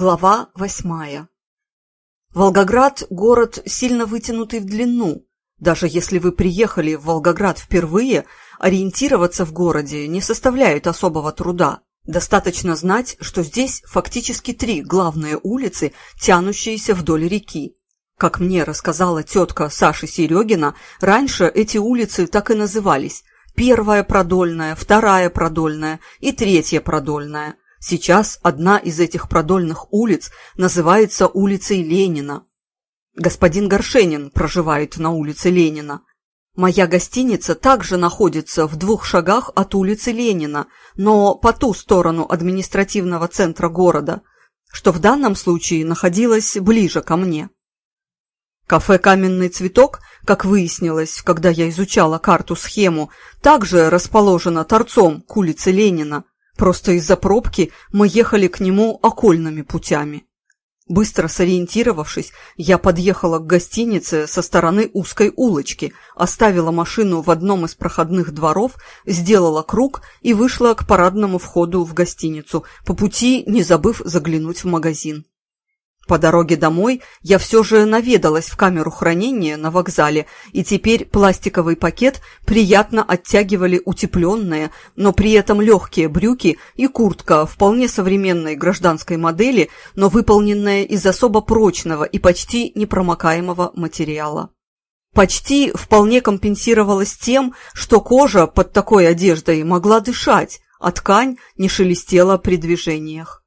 Глава восьмая. Волгоград – город, сильно вытянутый в длину. Даже если вы приехали в Волгоград впервые, ориентироваться в городе не составляет особого труда. Достаточно знать, что здесь фактически три главные улицы, тянущиеся вдоль реки. Как мне рассказала тетка Саши Серегина, раньше эти улицы так и назывались – первая продольная, вторая продольная и третья продольная – Сейчас одна из этих продольных улиц называется улицей Ленина. Господин Горшенин проживает на улице Ленина. Моя гостиница также находится в двух шагах от улицы Ленина, но по ту сторону административного центра города, что в данном случае находилось ближе ко мне. Кафе «Каменный цветок», как выяснилось, когда я изучала карту-схему, также расположено торцом к улице Ленина, Просто из-за пробки мы ехали к нему окольными путями. Быстро сориентировавшись, я подъехала к гостинице со стороны узкой улочки, оставила машину в одном из проходных дворов, сделала круг и вышла к парадному входу в гостиницу, по пути не забыв заглянуть в магазин. По дороге домой я все же наведалась в камеру хранения на вокзале, и теперь пластиковый пакет приятно оттягивали утепленные, но при этом легкие брюки и куртка вполне современной гражданской модели, но выполненная из особо прочного и почти непромокаемого материала. Почти вполне компенсировалась тем, что кожа под такой одеждой могла дышать, а ткань не шелестела при движениях.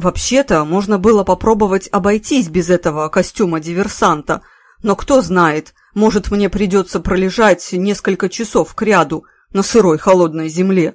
Вообще-то можно было попробовать обойтись без этого костюма диверсанта, но кто знает, может мне придется пролежать несколько часов кряду на сырой холодной земле.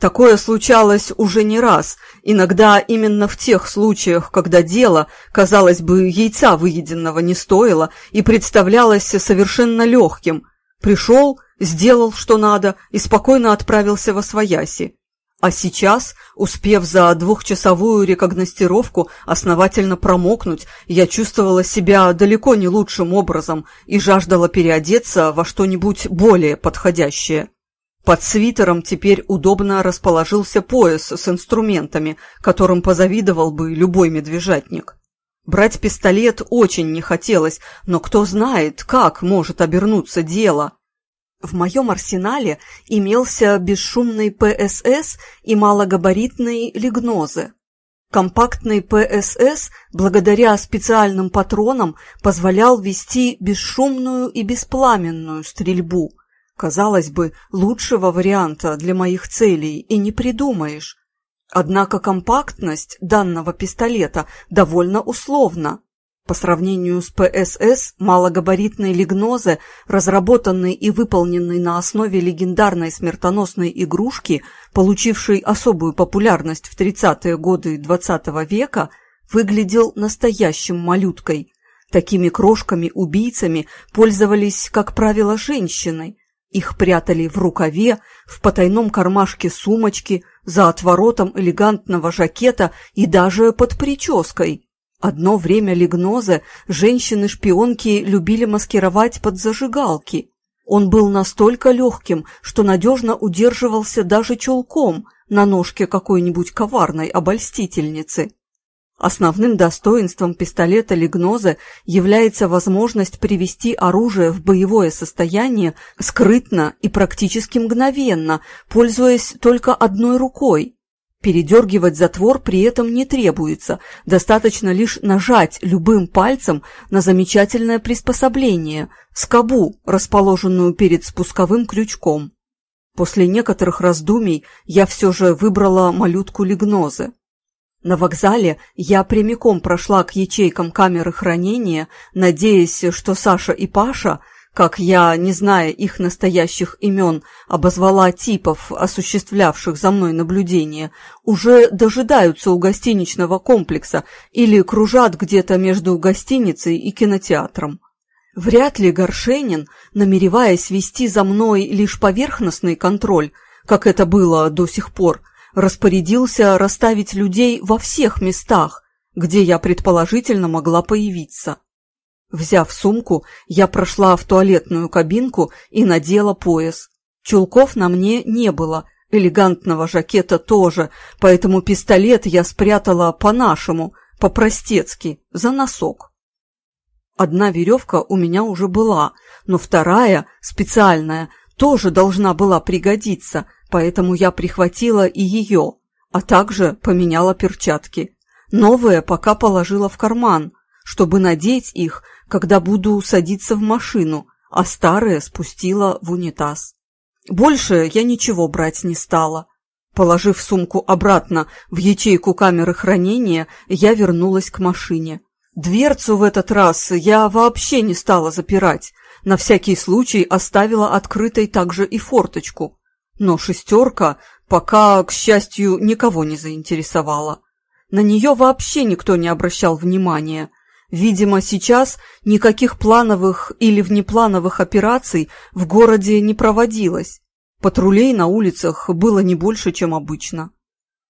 Такое случалось уже не раз, иногда именно в тех случаях, когда дело, казалось бы, яйца выеденного не стоило и представлялось совершенно легким. Пришел, сделал, что надо, и спокойно отправился во свояси. А сейчас, успев за двухчасовую рекогностировку основательно промокнуть, я чувствовала себя далеко не лучшим образом и жаждала переодеться во что-нибудь более подходящее. Под свитером теперь удобно расположился пояс с инструментами, которым позавидовал бы любой медвежатник. Брать пистолет очень не хотелось, но кто знает, как может обернуться дело – в моем арсенале имелся бесшумный ПСС и малогабаритные лигнозы. Компактный ПСС, благодаря специальным патронам, позволял вести бесшумную и беспламенную стрельбу. Казалось бы, лучшего варианта для моих целей и не придумаешь. Однако компактность данного пистолета довольно условна. По сравнению с ПСС, малогабаритные лигнозы, разработанные и выполненные на основе легендарной смертоносной игрушки, получившей особую популярность в 30-е годы XX века, выглядел настоящим малюткой. Такими крошками-убийцами пользовались, как правило, женщины. Их прятали в рукаве, в потайном кармашке сумочки, за отворотом элегантного жакета и даже под прической. Одно время Лигноза женщины-шпионки любили маскировать под зажигалки. Он был настолько легким, что надежно удерживался даже чулком на ножке какой-нибудь коварной обольстительницы. Основным достоинством пистолета Лигноза является возможность привести оружие в боевое состояние скрытно и практически мгновенно, пользуясь только одной рукой. Передергивать затвор при этом не требуется, достаточно лишь нажать любым пальцем на замечательное приспособление – скобу, расположенную перед спусковым крючком. После некоторых раздумий я все же выбрала малютку Лигнозы. На вокзале я прямиком прошла к ячейкам камеры хранения, надеясь, что Саша и Паша – как я, не зная их настоящих имен, обозвала типов, осуществлявших за мной наблюдение, уже дожидаются у гостиничного комплекса или кружат где-то между гостиницей и кинотеатром. Вряд ли Горшенин, намереваясь вести за мной лишь поверхностный контроль, как это было до сих пор, распорядился расставить людей во всех местах, где я предположительно могла появиться. Взяв сумку, я прошла в туалетную кабинку и надела пояс. Чулков на мне не было, элегантного жакета тоже, поэтому пистолет я спрятала по-нашему, по-простецки, за носок. Одна веревка у меня уже была, но вторая, специальная, тоже должна была пригодиться, поэтому я прихватила и ее, а также поменяла перчатки. Новые пока положила в карман, чтобы надеть их, когда буду садиться в машину, а старые спустила в унитаз. Больше я ничего брать не стала. Положив сумку обратно в ячейку камеры хранения, я вернулась к машине. Дверцу в этот раз я вообще не стала запирать, на всякий случай оставила открытой также и форточку. Но шестерка пока, к счастью, никого не заинтересовала. На нее вообще никто не обращал внимания. Видимо, сейчас никаких плановых или внеплановых операций в городе не проводилось. Патрулей на улицах было не больше, чем обычно.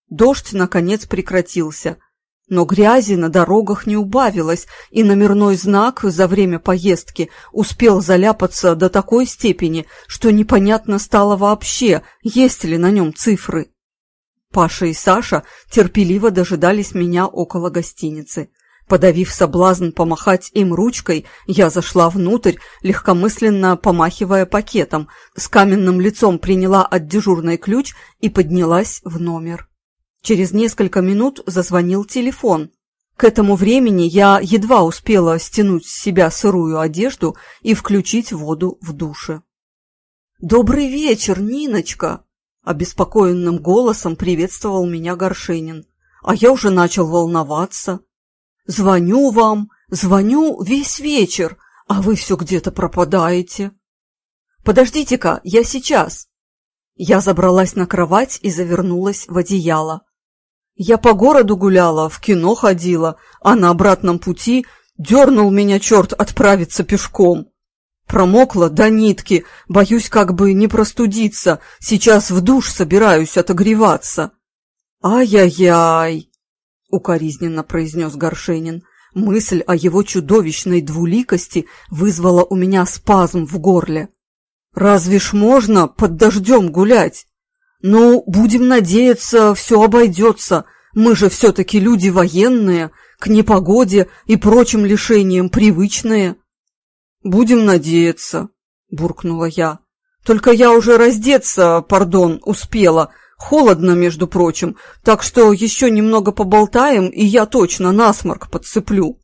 Дождь, наконец, прекратился – но грязи на дорогах не убавилось, и номерной знак за время поездки успел заляпаться до такой степени, что непонятно стало вообще, есть ли на нем цифры. Паша и Саша терпеливо дожидались меня около гостиницы. Подавив соблазн помахать им ручкой, я зашла внутрь, легкомысленно помахивая пакетом, с каменным лицом приняла от дежурной ключ и поднялась в номер. Через несколько минут зазвонил телефон. К этому времени я едва успела стянуть с себя сырую одежду и включить воду в душе. «Добрый вечер, Ниночка!» – обеспокоенным голосом приветствовал меня Горшенин. А я уже начал волноваться. «Звоню вам, звоню весь вечер, а вы все где-то пропадаете». «Подождите-ка, я сейчас!» Я забралась на кровать и завернулась в одеяло. Я по городу гуляла, в кино ходила, а на обратном пути дернул меня черт отправиться пешком. Промокла до нитки, боюсь как бы не простудиться, сейчас в душ собираюсь отогреваться. «Ай-яй-яй!» — укоризненно произнес Горшенин. Мысль о его чудовищной двуликости вызвала у меня спазм в горле. «Разве ж можно под дождем гулять?» «Ну, будем надеяться, все обойдется. Мы же все-таки люди военные, к непогоде и прочим лишениям привычные». «Будем надеяться», — буркнула я. «Только я уже раздеться, пардон, успела. Холодно, между прочим, так что еще немного поболтаем, и я точно насморк подцеплю».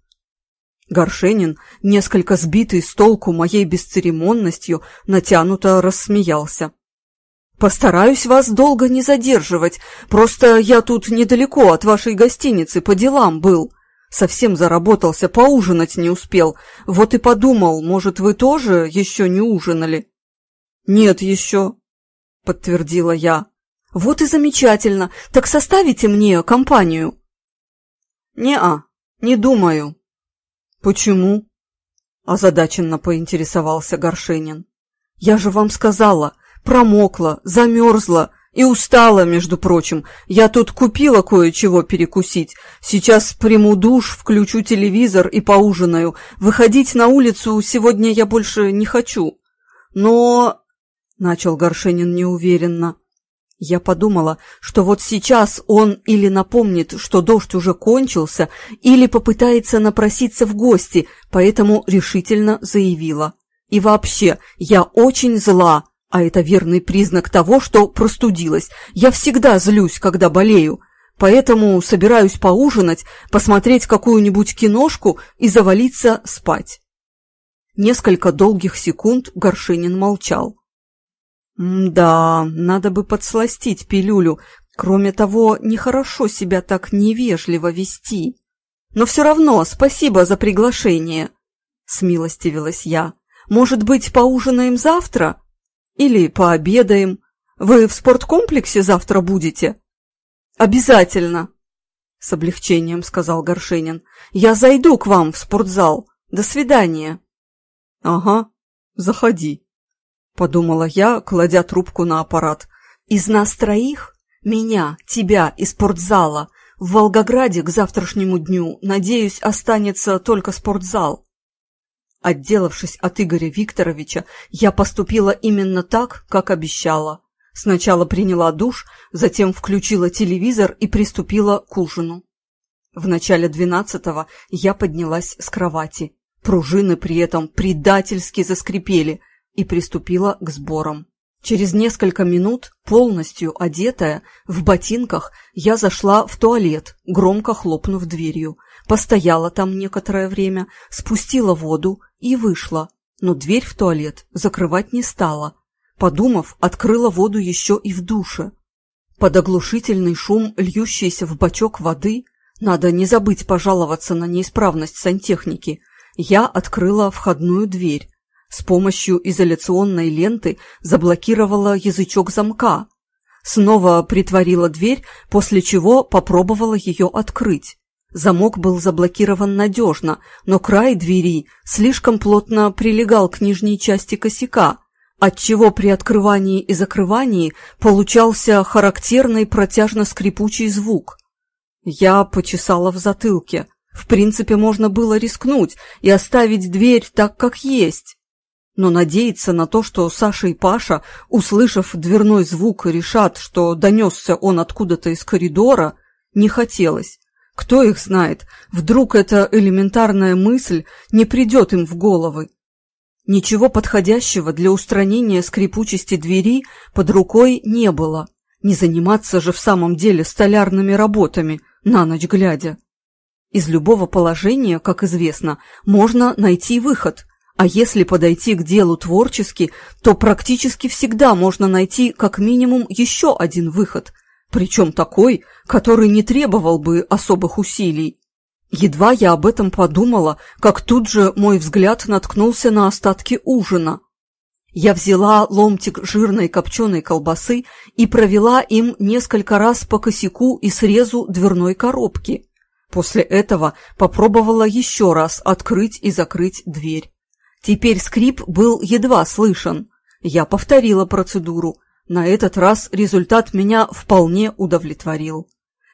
Горшенин, несколько сбитый с толку моей бесцеремонностью, натянуто рассмеялся. «Постараюсь вас долго не задерживать. Просто я тут недалеко от вашей гостиницы, по делам был. Совсем заработался, поужинать не успел. Вот и подумал, может, вы тоже еще не ужинали?» «Нет еще», — подтвердила я. «Вот и замечательно. Так составите мне компанию?» «Не-а, не думаю». «Почему?» — озадаченно поинтересовался Горшенин. «Я же вам сказала, Промокла, замерзла и устала, между прочим. Я тут купила кое-чего перекусить. Сейчас приму душ, включу телевизор и поужинаю. Выходить на улицу сегодня я больше не хочу. Но... — начал Горшенин неуверенно. Я подумала, что вот сейчас он или напомнит, что дождь уже кончился, или попытается напроситься в гости, поэтому решительно заявила. И вообще, я очень зла, а это верный признак того, что простудилась. Я всегда злюсь, когда болею. Поэтому собираюсь поужинать, посмотреть какую-нибудь киношку и завалиться спать. Несколько долгих секунд Горшинин молчал. «Да, надо бы подсластить пилюлю. Кроме того, нехорошо себя так невежливо вести. Но все равно спасибо за приглашение», — смилостивилась я. «Может быть, поужинаем завтра?» Или пообедаем. Вы в спорткомплексе завтра будете? Обязательно, с облегчением сказал Горшенин. Я зайду к вам в спортзал. До свидания. Ага, заходи, подумала я, кладя трубку на аппарат. Из нас троих, меня, тебя и спортзала, в Волгограде к завтрашнему дню, надеюсь, останется только спортзал. Отделавшись от Игоря Викторовича, я поступила именно так, как обещала. Сначала приняла душ, затем включила телевизор и приступила к ужину. В начале двенадцатого я поднялась с кровати. Пружины при этом предательски заскрипели и приступила к сборам. Через несколько минут, полностью одетая, в ботинках, я зашла в туалет, громко хлопнув дверью. Постояла там некоторое время, спустила воду и вышла, но дверь в туалет закрывать не стала. Подумав, открыла воду еще и в душе. Под оглушительный шум, льющийся в бачок воды, надо не забыть пожаловаться на неисправность сантехники, я открыла входную дверь, с помощью изоляционной ленты заблокировала язычок замка. Снова притворила дверь, после чего попробовала ее открыть. Замок был заблокирован надежно, но край двери слишком плотно прилегал к нижней части косяка, отчего при открывании и закрывании получался характерный протяжно-скрипучий звук. Я почесала в затылке. В принципе, можно было рискнуть и оставить дверь так, как есть. Но надеяться на то, что Саша и Паша, услышав дверной звук, решат, что донесся он откуда-то из коридора, не хотелось. Кто их знает, вдруг эта элементарная мысль не придет им в головы. Ничего подходящего для устранения скрипучести двери под рукой не было. Не заниматься же в самом деле столярными работами, на ночь глядя. Из любого положения, как известно, можно найти выход – а если подойти к делу творчески, то практически всегда можно найти как минимум еще один выход, причем такой, который не требовал бы особых усилий. Едва я об этом подумала, как тут же мой взгляд наткнулся на остатки ужина. Я взяла ломтик жирной копченой колбасы и провела им несколько раз по косяку и срезу дверной коробки. После этого попробовала еще раз открыть и закрыть дверь. Теперь скрип был едва слышен. Я повторила процедуру. На этот раз результат меня вполне удовлетворил.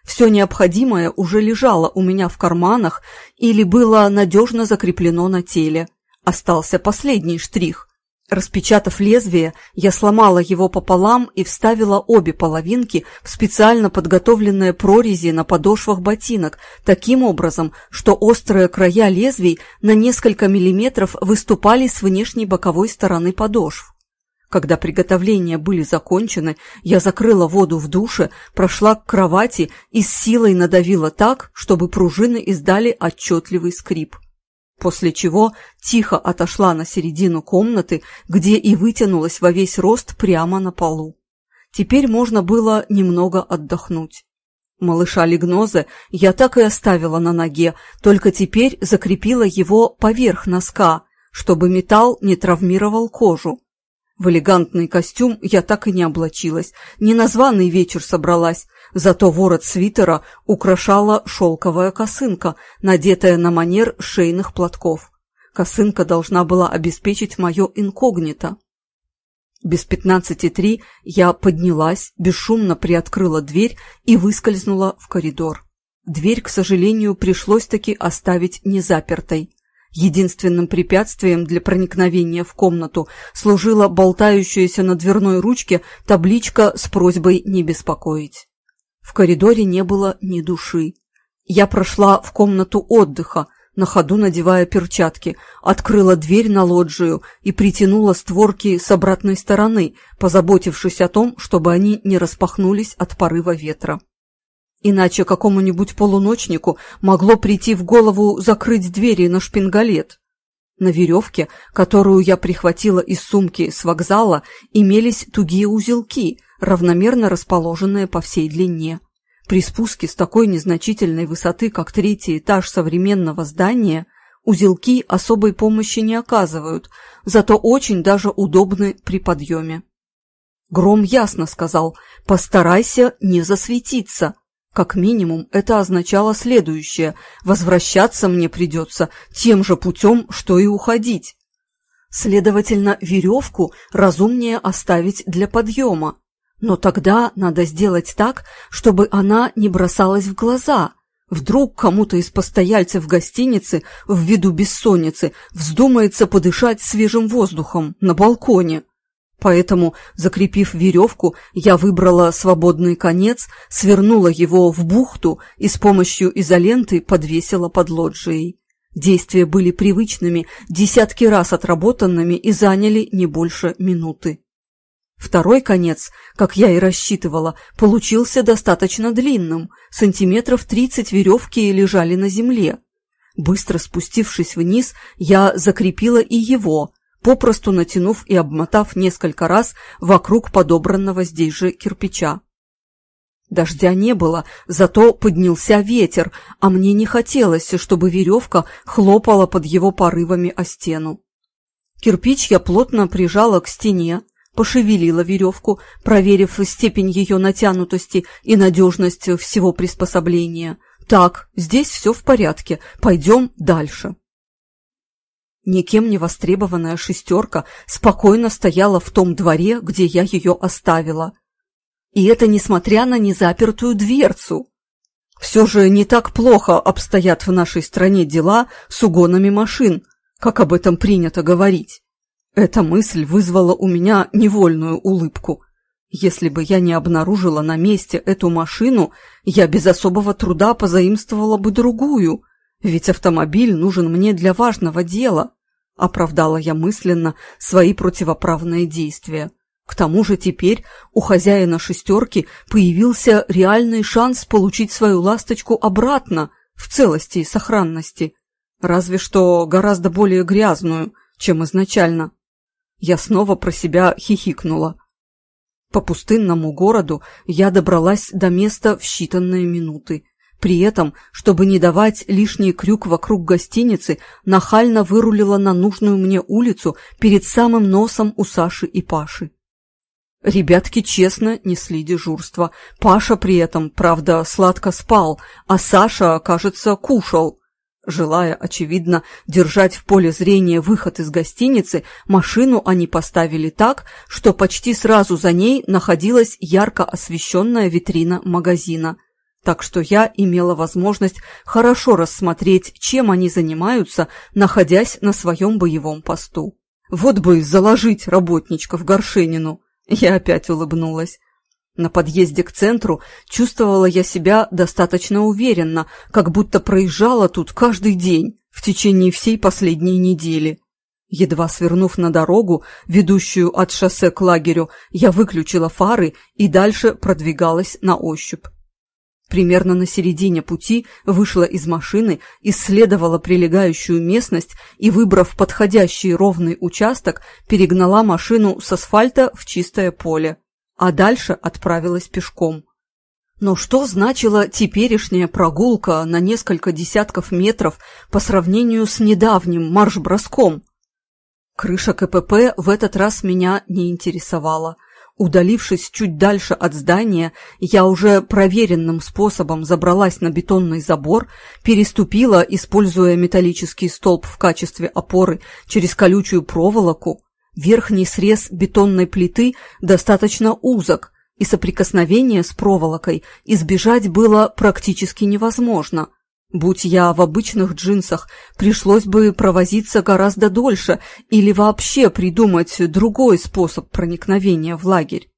Все необходимое уже лежало у меня в карманах или было надежно закреплено на теле. Остался последний штрих. Распечатав лезвие, я сломала его пополам и вставила обе половинки в специально подготовленные прорези на подошвах ботинок, таким образом, что острые края лезвий на несколько миллиметров выступали с внешней боковой стороны подошв. Когда приготовления были закончены, я закрыла воду в душе, прошла к кровати и с силой надавила так, чтобы пружины издали отчетливый скрип после чего тихо отошла на середину комнаты, где и вытянулась во весь рост прямо на полу. Теперь можно было немного отдохнуть. Малыша Лигноза я так и оставила на ноге, только теперь закрепила его поверх носка, чтобы металл не травмировал кожу. В элегантный костюм я так и не облачилась, не на званый вечер собралась, зато ворот свитера украшала шелковая косынка, надетая на манер шейных платков. Косынка должна была обеспечить мое инкогнито. Без пятнадцати три я поднялась, бесшумно приоткрыла дверь и выскользнула в коридор. Дверь, к сожалению, пришлось таки оставить незапертой. Единственным препятствием для проникновения в комнату служила болтающаяся на дверной ручке табличка с просьбой не беспокоить. В коридоре не было ни души. Я прошла в комнату отдыха, на ходу надевая перчатки, открыла дверь на лоджию и притянула створки с обратной стороны, позаботившись о том, чтобы они не распахнулись от порыва ветра. Иначе какому-нибудь полуночнику могло прийти в голову закрыть двери на шпингалет. На веревке, которую я прихватила из сумки с вокзала, имелись тугие узелки, равномерно расположенные по всей длине. При спуске с такой незначительной высоты, как третий этаж современного здания, узелки особой помощи не оказывают, зато очень даже удобны при подъеме. Гром ясно сказал «постарайся не засветиться», как минимум, это означало следующее – возвращаться мне придется тем же путем, что и уходить. Следовательно, веревку разумнее оставить для подъема. Но тогда надо сделать так, чтобы она не бросалась в глаза. Вдруг кому-то из постояльцев гостиницы виду бессонницы вздумается подышать свежим воздухом на балконе. Поэтому, закрепив веревку, я выбрала свободный конец, свернула его в бухту и с помощью изоленты подвесила под лоджией. Действия были привычными, десятки раз отработанными и заняли не больше минуты. Второй конец, как я и рассчитывала, получился достаточно длинным, сантиметров тридцать веревки лежали на земле. Быстро спустившись вниз, я закрепила и его, попросту натянув и обмотав несколько раз вокруг подобранного здесь же кирпича. Дождя не было, зато поднялся ветер, а мне не хотелось, чтобы веревка хлопала под его порывами о стену. Кирпич я плотно прижала к стене, пошевелила веревку, проверив степень ее натянутости и надежность всего приспособления. Так, здесь все в порядке, пойдем дальше. Никем не востребованная шестерка спокойно стояла в том дворе, где я ее оставила. И это несмотря на незапертую дверцу. Все же не так плохо обстоят в нашей стране дела с угонами машин, как об этом принято говорить. Эта мысль вызвала у меня невольную улыбку. Если бы я не обнаружила на месте эту машину, я без особого труда позаимствовала бы другую — ведь автомобиль нужен мне для важного дела. Оправдала я мысленно свои противоправные действия. К тому же теперь у хозяина шестерки появился реальный шанс получить свою ласточку обратно, в целости и сохранности. Разве что гораздо более грязную, чем изначально. Я снова про себя хихикнула. По пустынному городу я добралась до места в считанные минуты. При этом, чтобы не давать лишний крюк вокруг гостиницы, нахально вырулила на нужную мне улицу перед самым носом у Саши и Паши. Ребятки честно несли дежурство. Паша при этом, правда, сладко спал, а Саша, кажется, кушал. Желая, очевидно, держать в поле зрения выход из гостиницы, машину они поставили так, что почти сразу за ней находилась ярко освещенная витрина магазина – так что я имела возможность хорошо рассмотреть, чем они занимаются, находясь на своем боевом посту. Вот бы заложить работничков Горшенину. Я опять улыбнулась. На подъезде к центру чувствовала я себя достаточно уверенно, как будто проезжала тут каждый день в течение всей последней недели. Едва свернув на дорогу, ведущую от шоссе к лагерю, я выключила фары и дальше продвигалась на ощупь. Примерно на середине пути вышла из машины, исследовала прилегающую местность и, выбрав подходящий ровный участок, перегнала машину с асфальта в чистое поле, а дальше отправилась пешком. Но что значила теперешняя прогулка на несколько десятков метров по сравнению с недавним марш-броском? Крыша КПП в этот раз меня не интересовала – Удалившись чуть дальше от здания, я уже проверенным способом забралась на бетонный забор, переступила, используя металлический столб в качестве опоры, через колючую проволоку. Верхний срез бетонной плиты достаточно узок, и соприкосновение с проволокой избежать было практически невозможно – Будь я в обычных джинсах, пришлось бы провозиться гораздо дольше или вообще придумать другой способ проникновения в лагерь.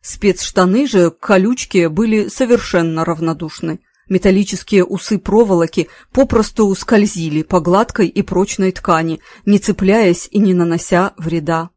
Спецштаны же к колючке были совершенно равнодушны. Металлические усы проволоки попросту скользили по гладкой и прочной ткани, не цепляясь и не нанося вреда.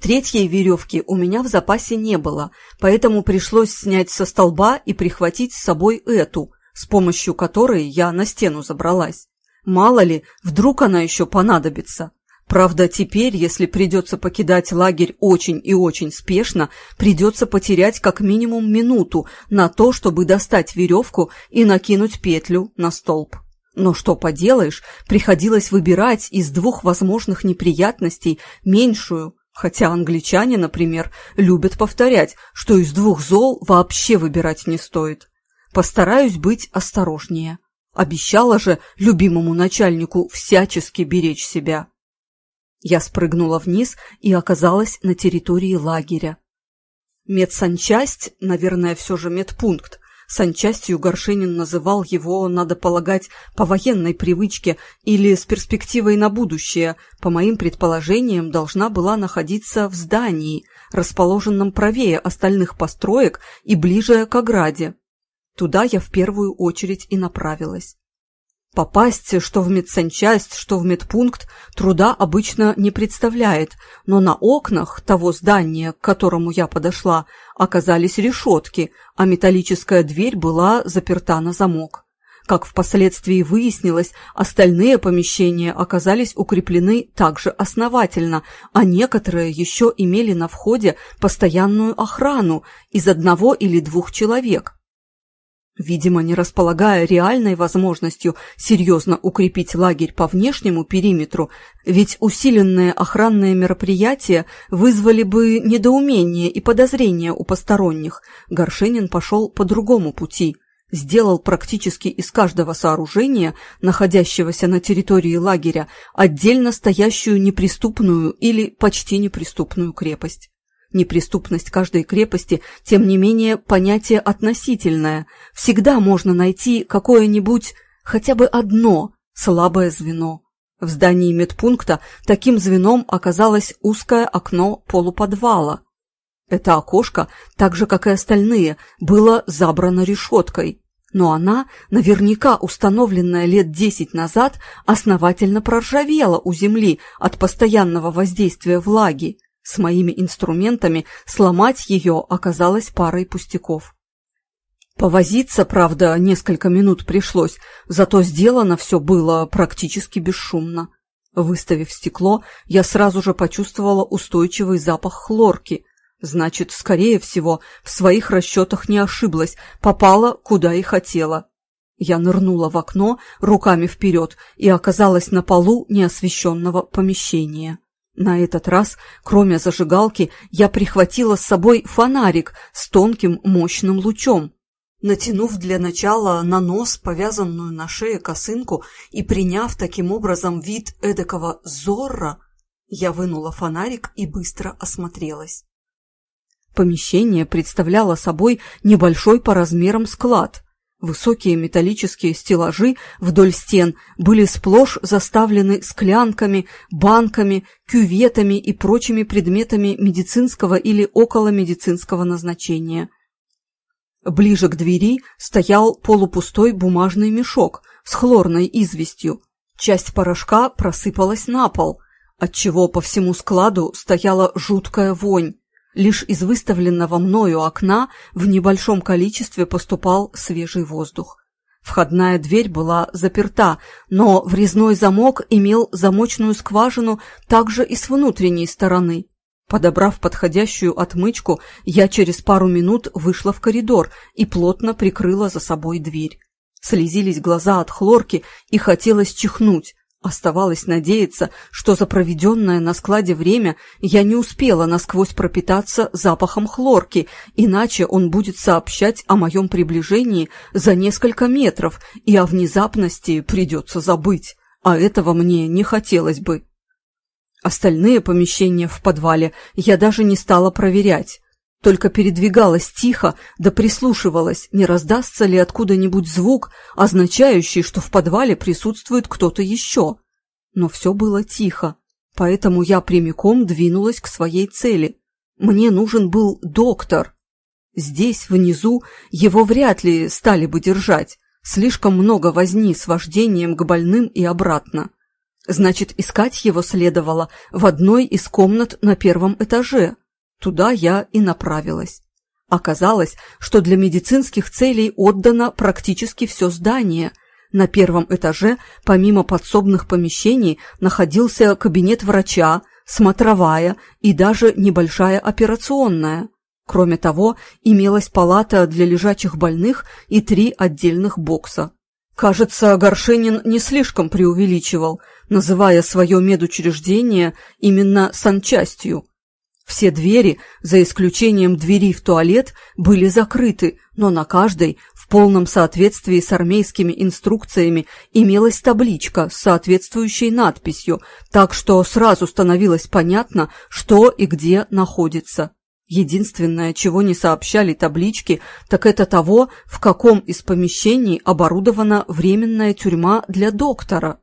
Третьей веревки у меня в запасе не было, поэтому пришлось снять со столба и прихватить с собой эту – с помощью которой я на стену забралась. Мало ли, вдруг она еще понадобится. Правда, теперь, если придется покидать лагерь очень и очень спешно, придется потерять как минимум минуту на то, чтобы достать веревку и накинуть петлю на столб. Но что поделаешь, приходилось выбирать из двух возможных неприятностей меньшую, хотя англичане, например, любят повторять, что из двух зол вообще выбирать не стоит. Постараюсь быть осторожнее. Обещала же любимому начальнику всячески беречь себя. Я спрыгнула вниз и оказалась на территории лагеря. Медсанчасть, наверное, все же медпункт, Санчастью Горшенин называл его, надо полагать, по военной привычке или с перспективой на будущее. По моим предположениям, должна была находиться в здании, расположенном правее остальных построек и ближе к ограде. Туда я в первую очередь и направилась. Попасть что в медсанчасть, что в медпункт труда обычно не представляет, но на окнах того здания, к которому я подошла, оказались решетки, а металлическая дверь была заперта на замок. Как впоследствии выяснилось, остальные помещения оказались укреплены также основательно, а некоторые еще имели на входе постоянную охрану из одного или двух человек. Видимо, не располагая реальной возможностью серьезно укрепить лагерь по внешнему периметру, ведь усиленные охранные мероприятия вызвали бы недоумение и подозрения у посторонних, Горшенин пошел по другому пути. Сделал практически из каждого сооружения, находящегося на территории лагеря, отдельно стоящую неприступную или почти неприступную крепость. Неприступность каждой крепости, тем не менее, понятие относительное. Всегда можно найти какое-нибудь, хотя бы одно, слабое звено. В здании медпункта таким звеном оказалось узкое окно полуподвала. Это окошко, так же, как и остальные, было забрано решеткой, но она, наверняка установленная лет десять назад, основательно проржавела у земли от постоянного воздействия влаги. С моими инструментами сломать ее оказалось парой пустяков. Повозиться, правда, несколько минут пришлось, зато сделано все было практически бесшумно. Выставив стекло, я сразу же почувствовала устойчивый запах хлорки. Значит, скорее всего, в своих расчетах не ошиблась, попала, куда и хотела. Я нырнула в окно руками вперед и оказалась на полу неосвещенного помещения. На этот раз, кроме зажигалки, я прихватила с собой фонарик с тонким мощным лучом. Натянув для начала на нос повязанную на шее косынку и приняв таким образом вид эдакого зорра, я вынула фонарик и быстро осмотрелась. Помещение представляло собой небольшой по размерам склад. Высокие металлические стеллажи вдоль стен были сплошь заставлены склянками, банками, кюветами и прочими предметами медицинского или околомедицинского назначения. Ближе к двери стоял полупустой бумажный мешок с хлорной известью. Часть порошка просыпалась на пол, отчего по всему складу стояла жуткая вонь. Лишь из выставленного мною окна в небольшом количестве поступал свежий воздух. Входная дверь была заперта, но врезной замок имел замочную скважину также и с внутренней стороны. Подобрав подходящую отмычку, я через пару минут вышла в коридор и плотно прикрыла за собой дверь. Слезились глаза от хлорки и хотелось чихнуть, Оставалось надеяться, что за проведенное на складе время я не успела насквозь пропитаться запахом хлорки, иначе он будет сообщать о моем приближении за несколько метров, и о внезапности придется забыть, а этого мне не хотелось бы. Остальные помещения в подвале я даже не стала проверять только передвигалась тихо да прислушивалась, не раздастся ли откуда-нибудь звук, означающий, что в подвале присутствует кто-то еще. Но все было тихо, поэтому я прямиком двинулась к своей цели. Мне нужен был доктор. Здесь, внизу, его вряд ли стали бы держать. Слишком много возни с вождением к больным и обратно. Значит, искать его следовало в одной из комнат на первом этаже. Туда я и направилась. Оказалось, что для медицинских целей отдано практически все здание. На первом этаже, помимо подсобных помещений, находился кабинет врача, смотровая и даже небольшая операционная. Кроме того, имелась палата для лежачих больных и три отдельных бокса. Кажется, Горшенин не слишком преувеличивал, называя свое медучреждение именно санчастью. Все двери, за исключением двери в туалет, были закрыты, но на каждой, в полном соответствии с армейскими инструкциями, имелась табличка с соответствующей надписью, так что сразу становилось понятно, что и где находится. Единственное, чего не сообщали таблички, так это того, в каком из помещений оборудована временная тюрьма для доктора.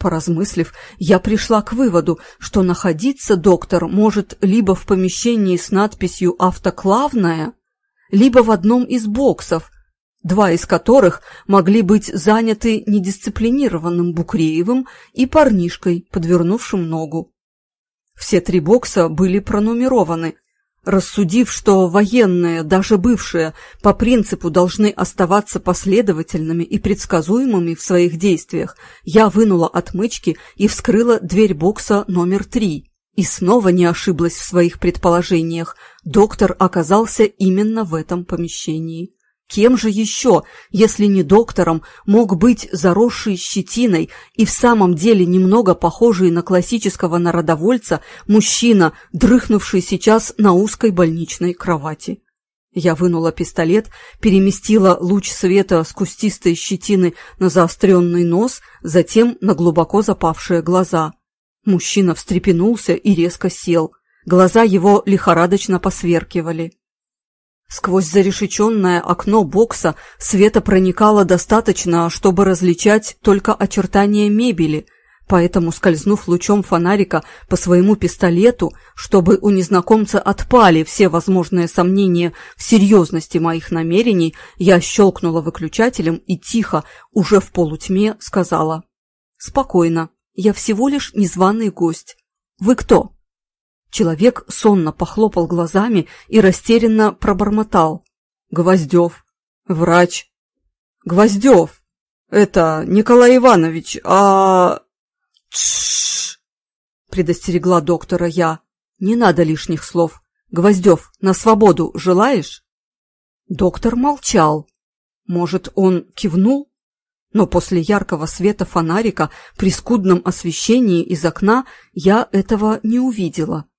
Поразмыслив, я пришла к выводу, что находиться доктор может либо в помещении с надписью «Автоклавная», либо в одном из боксов, два из которых могли быть заняты недисциплинированным Букреевым и парнишкой, подвернувшим ногу. Все три бокса были пронумерованы. Рассудив, что военные, даже бывшие, по принципу должны оставаться последовательными и предсказуемыми в своих действиях, я вынула отмычки и вскрыла дверь бокса номер три. И снова не ошиблась в своих предположениях. Доктор оказался именно в этом помещении. Кем же еще, если не доктором, мог быть заросший щетиной и в самом деле немного похожий на классического народовольца мужчина, дрыхнувший сейчас на узкой больничной кровати? Я вынула пистолет, переместила луч света с кустистой щетины на заостренный нос, затем на глубоко запавшие глаза. Мужчина встрепенулся и резко сел. Глаза его лихорадочно посверкивали. Сквозь зарешеченное окно бокса света проникало достаточно, чтобы различать только очертания мебели, поэтому, скользнув лучом фонарика по своему пистолету, чтобы у незнакомца отпали все возможные сомнения в серьезности моих намерений, я щелкнула выключателем и тихо, уже в полутьме, сказала «Спокойно, я всего лишь незваный гость. Вы кто?» Человек сонно похлопал глазами и растерянно пробормотал. «Гвоздев. Врач. Гвоздев. Это Николай Иванович, а...» «Тш-ш-ш!» предостерегла доктора я. «Не надо лишних слов. Гвоздев, на свободу желаешь?» Доктор молчал. Может, он кивнул? Но после яркого света фонарика при скудном освещении из окна я этого не увидела.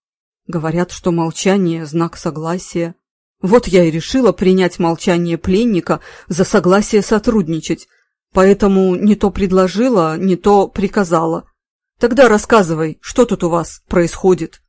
Говорят, что молчание – знак согласия. Вот я и решила принять молчание пленника за согласие сотрудничать, поэтому не то предложила, не то приказала. Тогда рассказывай, что тут у вас происходит.